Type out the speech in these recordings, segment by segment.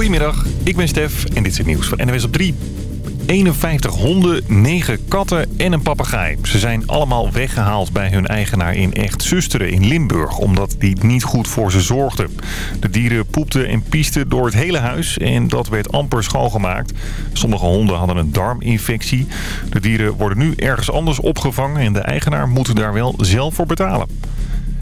Goedemiddag, ik ben Stef en dit is het nieuws van NWS op 3. 51 honden, 9 katten en een papegaai. Ze zijn allemaal weggehaald bij hun eigenaar in Echt Zusteren in Limburg... omdat die niet goed voor ze zorgde. De dieren poepten en piesten door het hele huis en dat werd amper schoongemaakt. Sommige honden hadden een darminfectie. De dieren worden nu ergens anders opgevangen... en de eigenaar moet daar wel zelf voor betalen.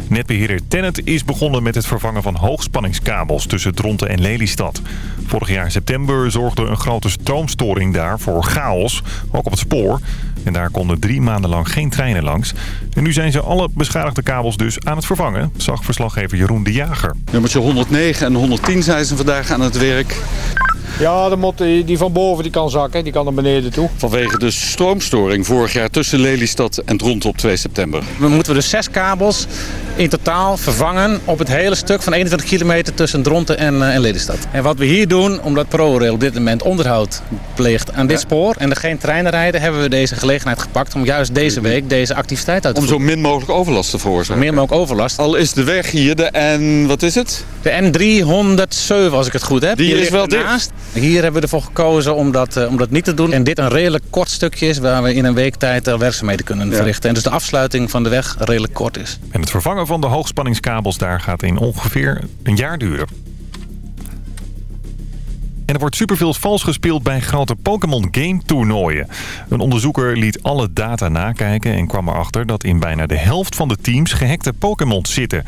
Netbeheerder Tennet is begonnen met het vervangen van hoogspanningskabels tussen Dronten en Lelystad. Vorig jaar september zorgde een grote stroomstoring daar voor chaos, ook op het spoor. En daar konden drie maanden lang geen treinen langs. En nu zijn ze alle beschadigde kabels dus aan het vervangen, zag verslaggever Jeroen de Jager. Nummertje 109 en 110 zijn ze vandaag aan het werk. Ja, de mot die van boven die kan zakken, die kan naar beneden toe. Vanwege de stroomstoring vorig jaar tussen Lelystad en Dronten op 2 september. We moeten dus zes kabels in totaal vervangen op het hele stuk van 21 kilometer tussen Dronten en, uh, en Lelystad. En wat we hier doen, omdat ProRail op dit moment onderhoud pleegt aan dit spoor en er geen treinen rijden, hebben we deze gelegenheid gepakt om juist deze week deze activiteit uit te voeren. Om zo min mogelijk overlast te veroorzaken. Meer mogelijk overlast. Al is de weg hier de N, wat is het? De N307 als ik het goed heb. Die Hier is wel naast. Hier hebben we ervoor gekozen om dat, uh, om dat niet te doen. En dit een redelijk kort stukje is waar we in een week tijd uh, werkzaamheden kunnen ja. verrichten. En dus de afsluiting van de weg redelijk kort is. En het vervangen van de hoogspanningskabels daar gaat in ongeveer een jaar duren. En er wordt superveel vals gespeeld bij grote Pokémon Game toernooien. Een onderzoeker liet alle data nakijken en kwam erachter dat in bijna de helft van de teams gehackte Pokémons zitten.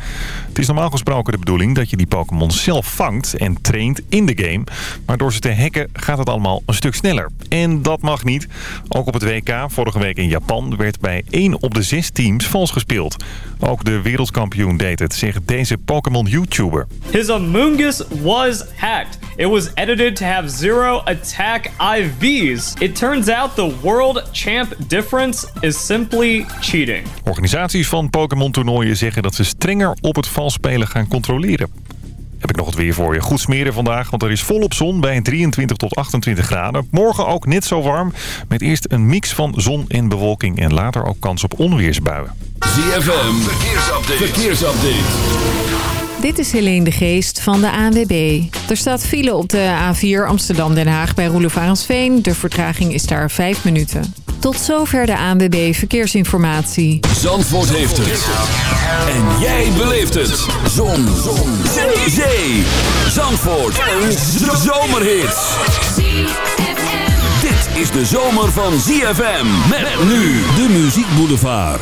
Het is normaal gesproken de bedoeling dat je die Pokémon zelf vangt en traint in de game. Maar door ze te hacken gaat het allemaal een stuk sneller. En dat mag niet. Ook op het WK vorige week in Japan werd bij 1 op de 6 teams vals gespeeld. Ook de wereldkampioen deed het, zegt deze Pokémon YouTuber. His Amoongus was hacked. It was edited to have zero attack IVs. It turns out the world champ difference is simply cheating. Organisaties van Pokémon toernooien zeggen dat ze strenger op het valspelen gaan controleren. Heb ik nog het weer voor je. Goed smeren vandaag, want er is volop zon bij 23 tot 28 graden. Morgen ook net zo warm, met eerst een mix van zon en bewolking... en later ook kans op onweersbuien. ZFM, verkeersupdate. verkeersupdate. Dit is Helene de Geest van de ANWB. Er staat file op de A4 Amsterdam-Den Haag bij Roelofarensveen. De vertraging is daar 5 minuten. Tot zover de ANWB Verkeersinformatie. Zandvoort heeft het. En jij beleeft het. Zon. Zon. Zee. Zandvoort. Een zomerhit. Dit is de zomer van ZFM. Met nu de Muziek Boulevard.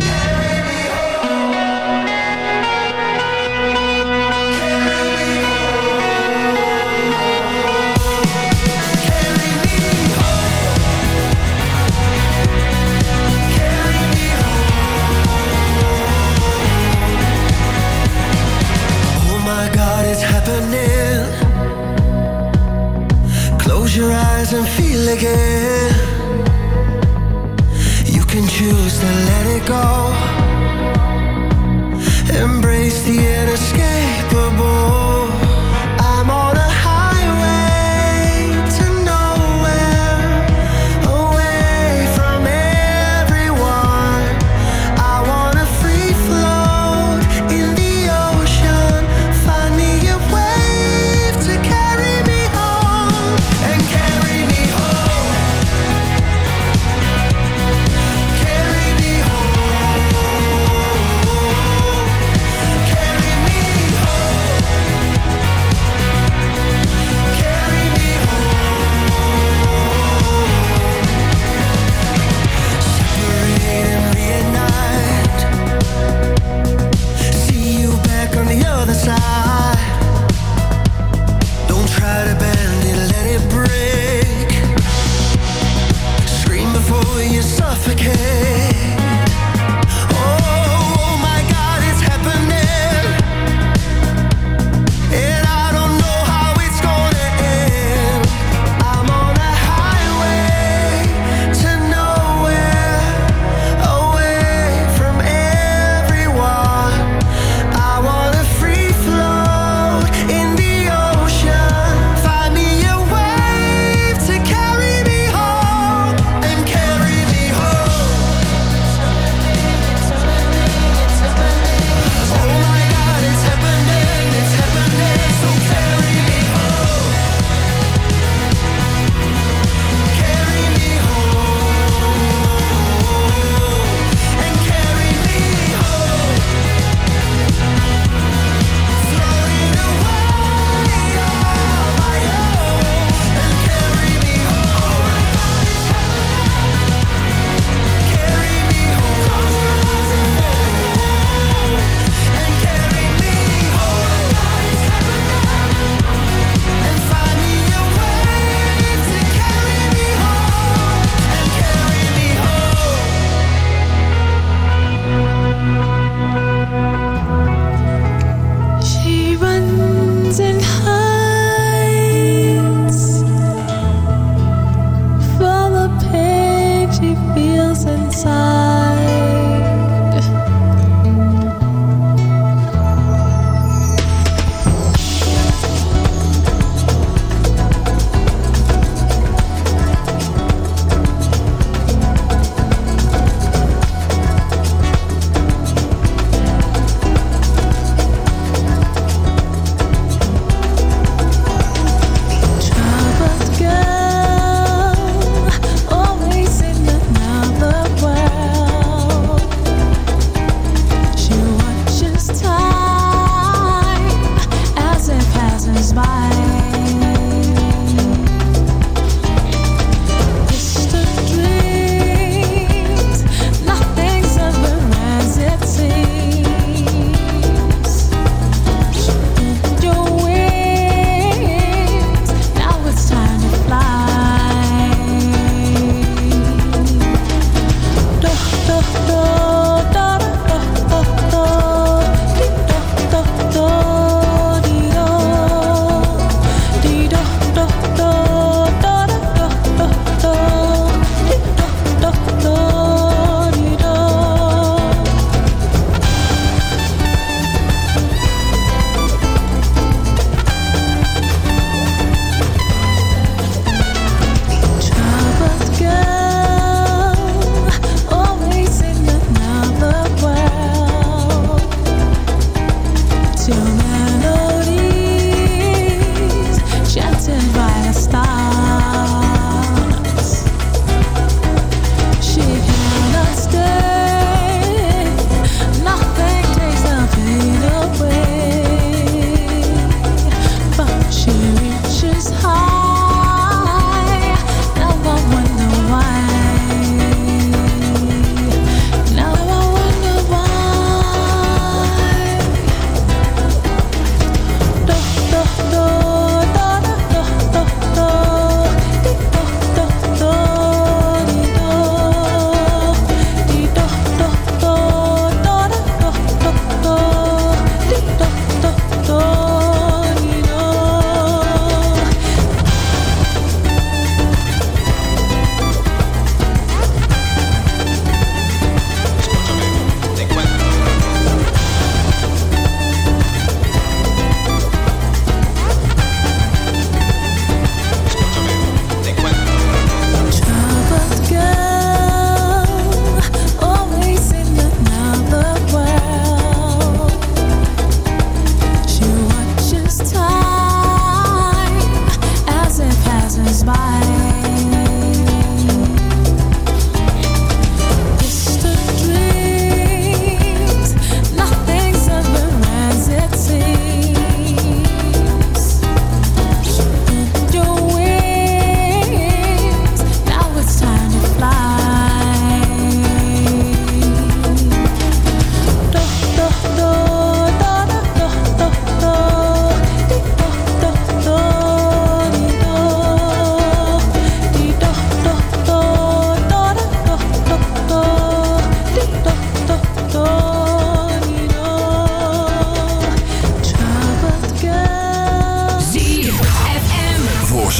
go. Embrace the inner.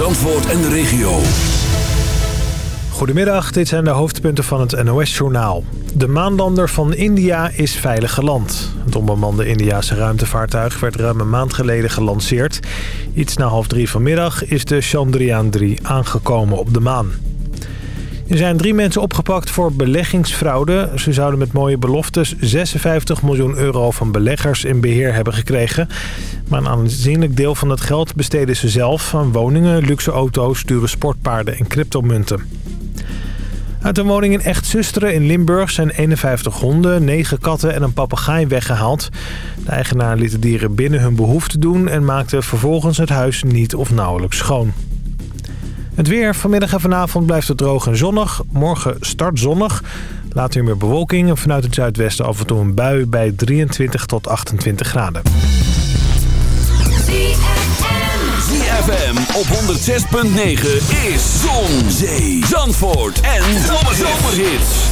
Zandvoort en de regio. Goedemiddag, dit zijn de hoofdpunten van het NOS-journaal. De maanlander van India is veilig geland. Het onbemande Indiase ruimtevaartuig werd ruim een maand geleden gelanceerd. Iets na half drie vanmiddag is de Chandrayaan-3 aangekomen op de maan. Er zijn drie mensen opgepakt voor beleggingsfraude. Ze zouden met mooie beloftes 56 miljoen euro van beleggers in beheer hebben gekregen. Maar een aanzienlijk deel van het geld besteden ze zelf aan woningen, luxe auto's, dure sportpaarden en cryptomunten. Uit een woning in Echt-Zusteren in Limburg zijn 51 honden, 9 katten en een papegaai weggehaald. De eigenaar liet de dieren binnen hun behoefte doen en maakte vervolgens het huis niet of nauwelijks schoon. Het weer. Vanmiddag en vanavond blijft het droog en zonnig. Morgen start zonnig. Later meer bewolking en vanuit het zuidwesten af en toe een bui bij 23 tot 28 graden. ZFM op 106.9 is Zon, Zee, Zandvoort en Zomerhits.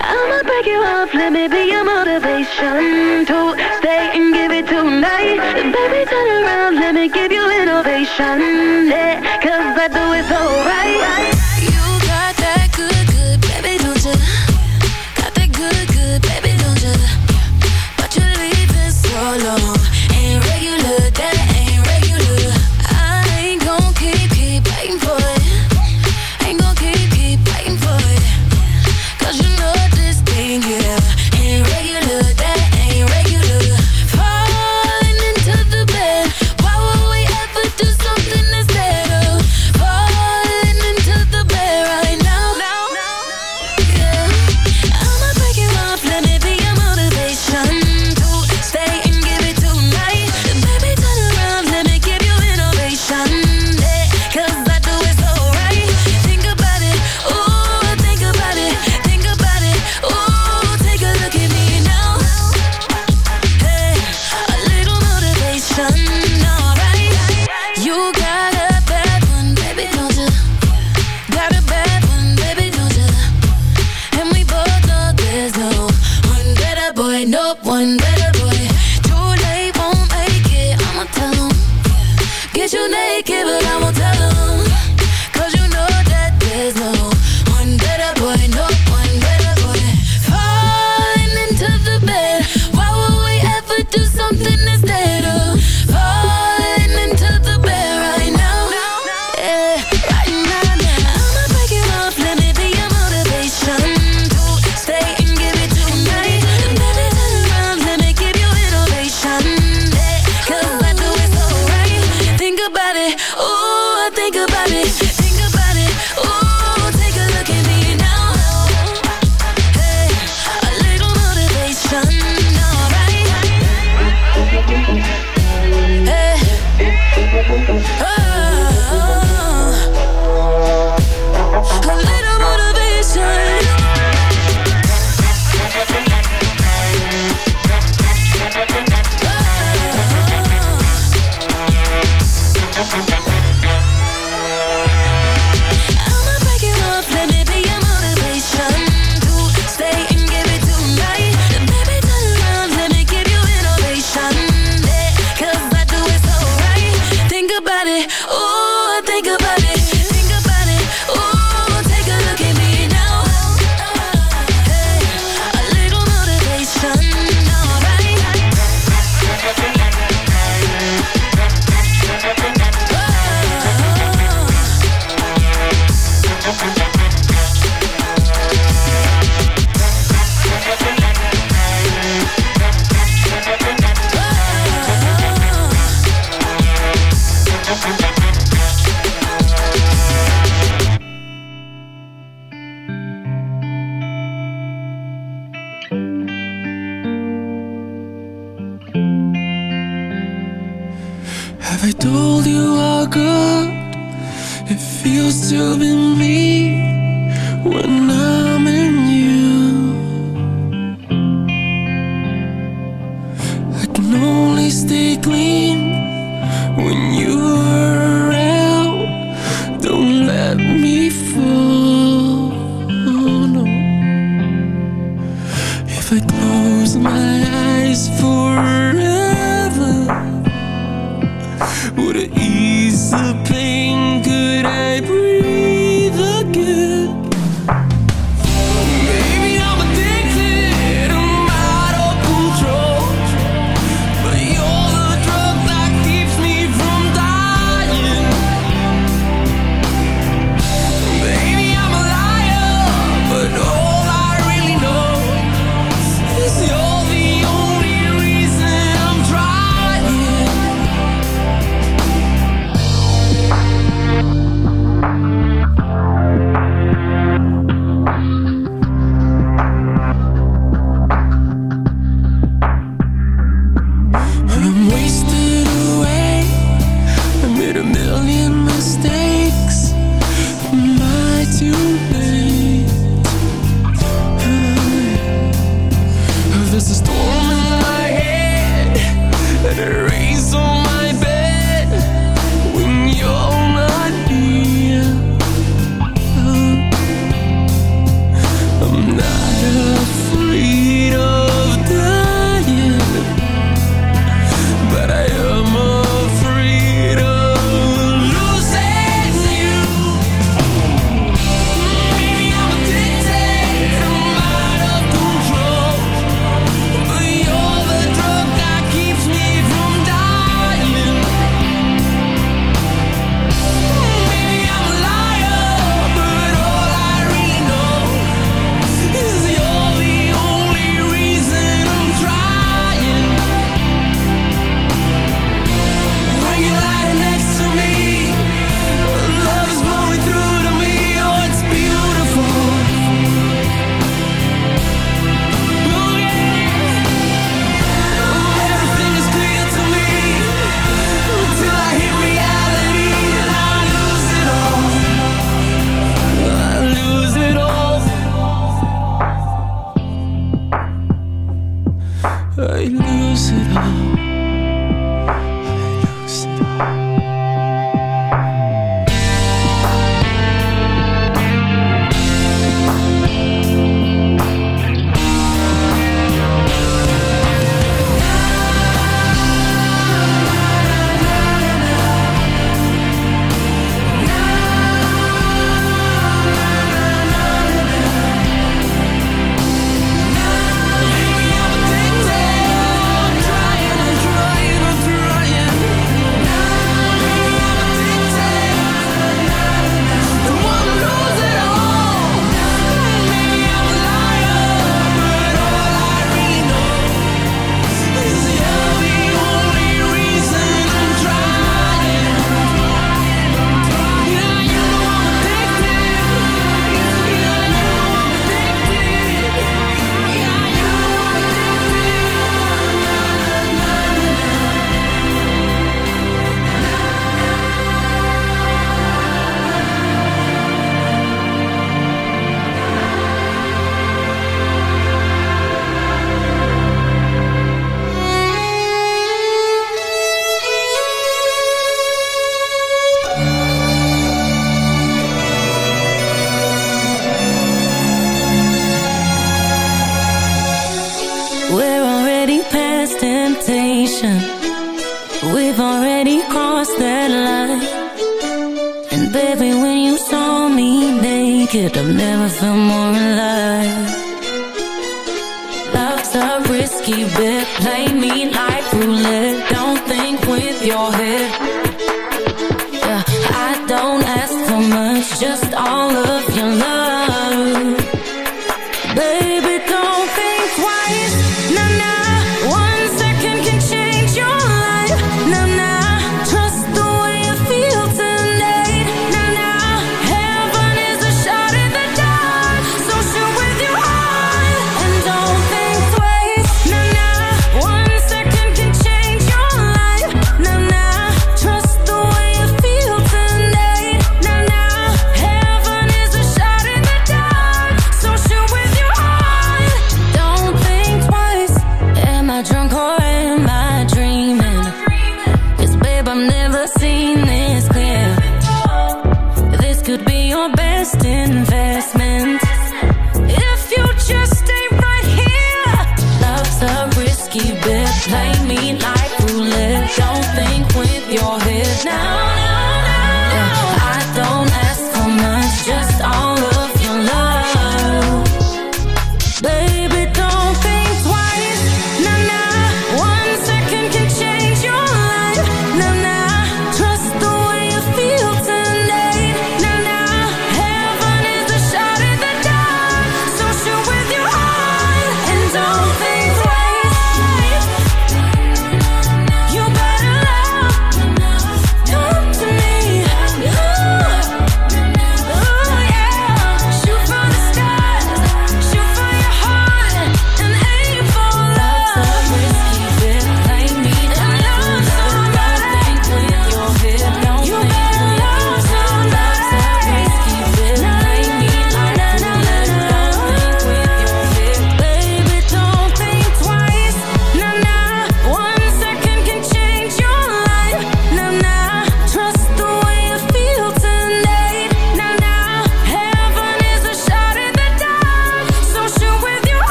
I'ma break you off, let me be your motivation To stay and give it tonight. Baby, turn around, let me give you innovation. Yeah, cause I do it so right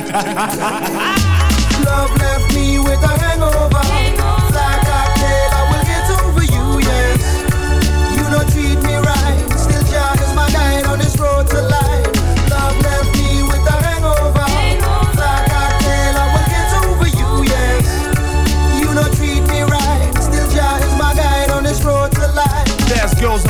Love left me with a hangover. Like I said, I will get over you, yes. You don't treat me right. Still, Jah is my guide on this road to life. Love left me with a hangover. Like I said, I will get over you, yes. You don't treat me right. Still, Jah is my guide on this road to life. There's girls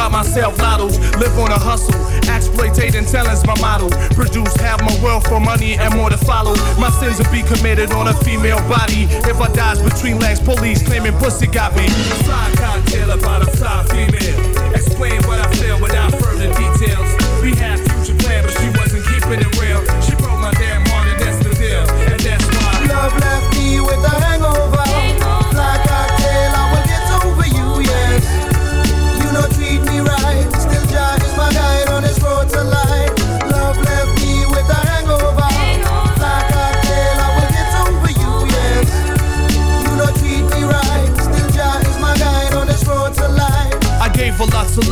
by myself. Lottos, live on a hustle. Exploitating talent's my motto. Produce half my wealth for money and more to follow. My sins will be committed on a female body. If I dies between legs, police claiming pussy got me. Fly cocktail about a fly female. Explain what I feel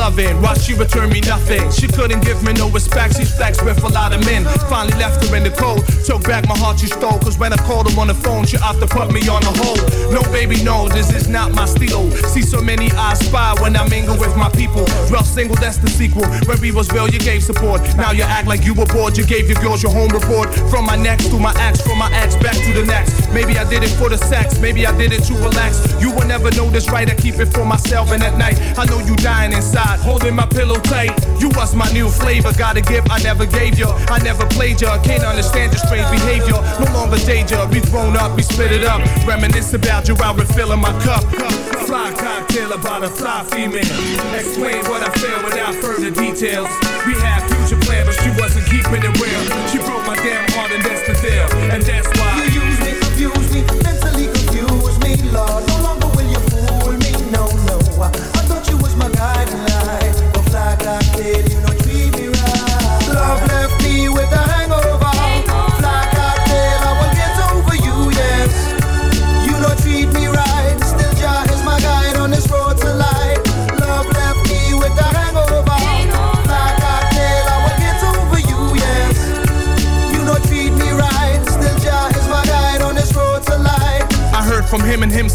loving, while she returned me nothing. She couldn't give me no respect, she's flexed with a lot of men. Finally left her in the cold, took back my heart she stole. Cause when I called her on the phone, she to put me on the hold. No baby, no, this is not my stilo. See so many eyes spy when I mingle with my people. Rough single, that's the sequel. Where we was real, you gave support. Now you act like you were bored, you gave your girls your home report. From my next to my ex, from my ex back to the next. Maybe I did it for the sex, maybe I did it to relax. You will never know this right, I keep it for myself. And at night, I know you dying inside, holding my pillow tight. You was my new flavor, gotta give, I never gave you. I never played you, can't understand your strange behavior. No longer danger, we thrown up, we split it up. Reminisce about you while refilling my cup. Fly cocktail about a fly female. Explain what I feel without further details. We had future plans, but she wasn't keeping it real. She broke my damn heart, and that's the deal. And that's why.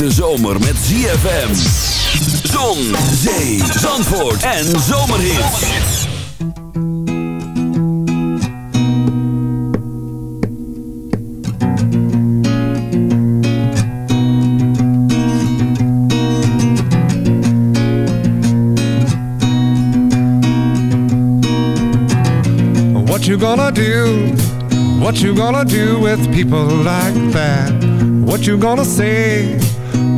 Hete zomer met ZFM. Zon, zee, zandvoort en zomerhits. What you gonna do? What you gonna do with people like that? What you gonna say?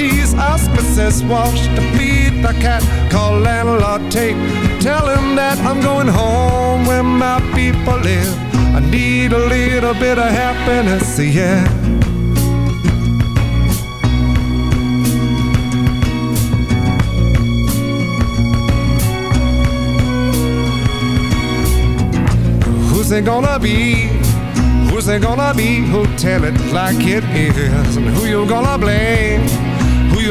necessities. Ask Mrs. Walsh to feed the cat. Call landlord Tate. Tell him that I'm going home where my people live. I need a little bit of happiness, yeah. Who's it gonna be? Who's it gonna be? Who'll tell it like it is? And who you gonna blame?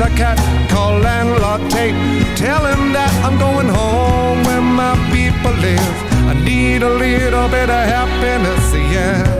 the cat. Call landlord Tate. Tell him that I'm going home where my people live. I need a little bit of happiness, yeah.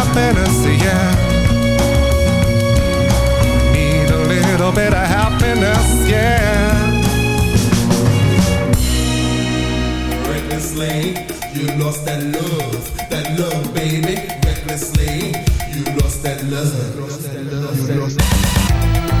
yeah. Need a little bit of happiness, yeah. Recklessly, you lost that love, that love, baby. Recklessly, you lost that love. Lost that love. You lost that Standing